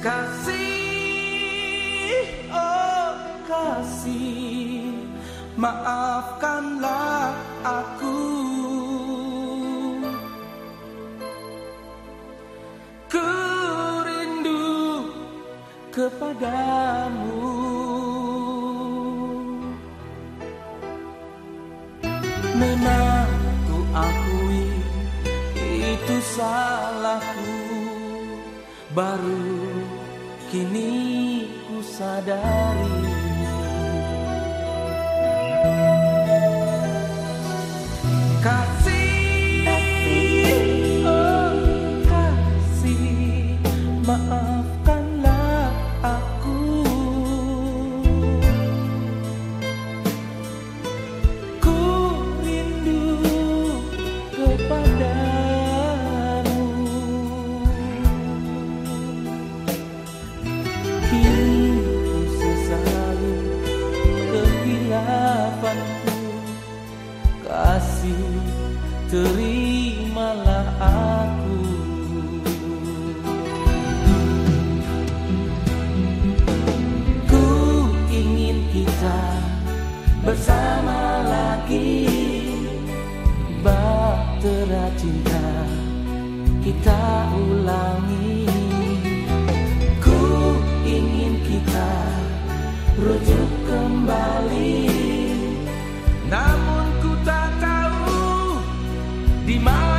Kasih, oh kasih, maafkanlah aku. Ku rindu kepadamu. Memang ku akui itu salahku baru kini ku sadari. Kasih, oh kasih, maafkanlah Kasih terimalah aku. Ku ingin kita bersama lagi. Bahtera cinta kita ulangi di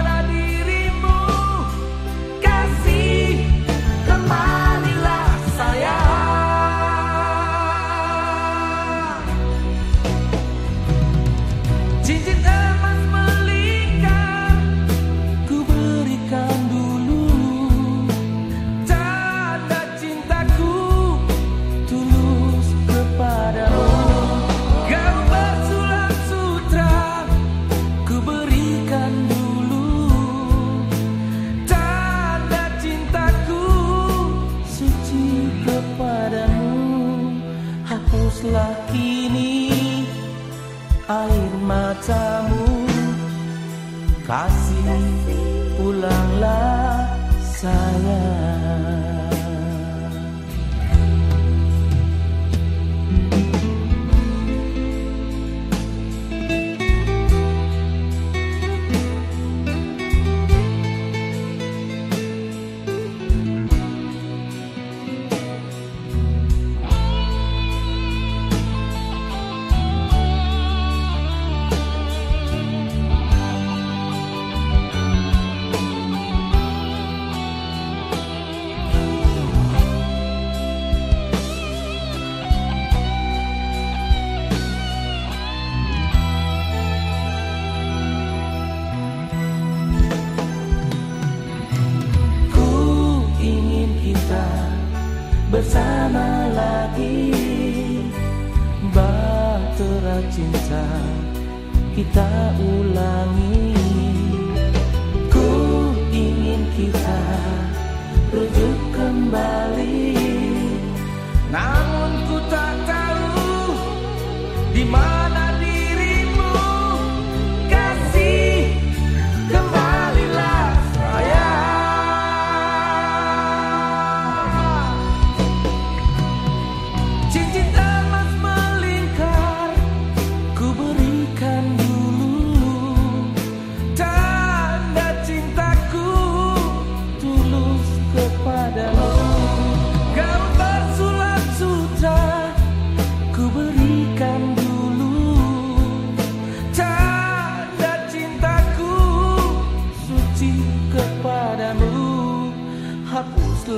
Kasih pulanglah bersama lagi. Bahtera cinta kita ulangi. Ku ingin kita rujuk kembali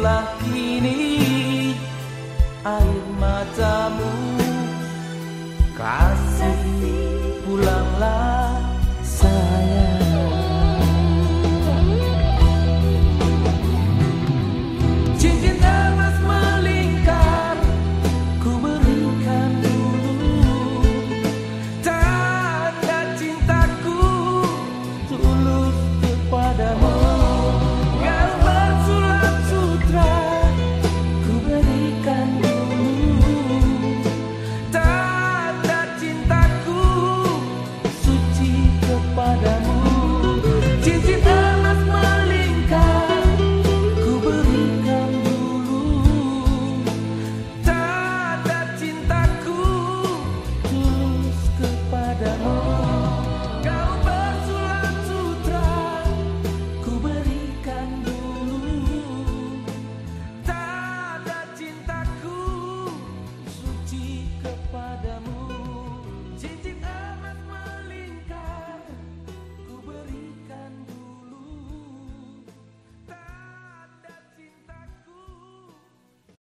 Hapuslah kini air matamu Kasih pulanglah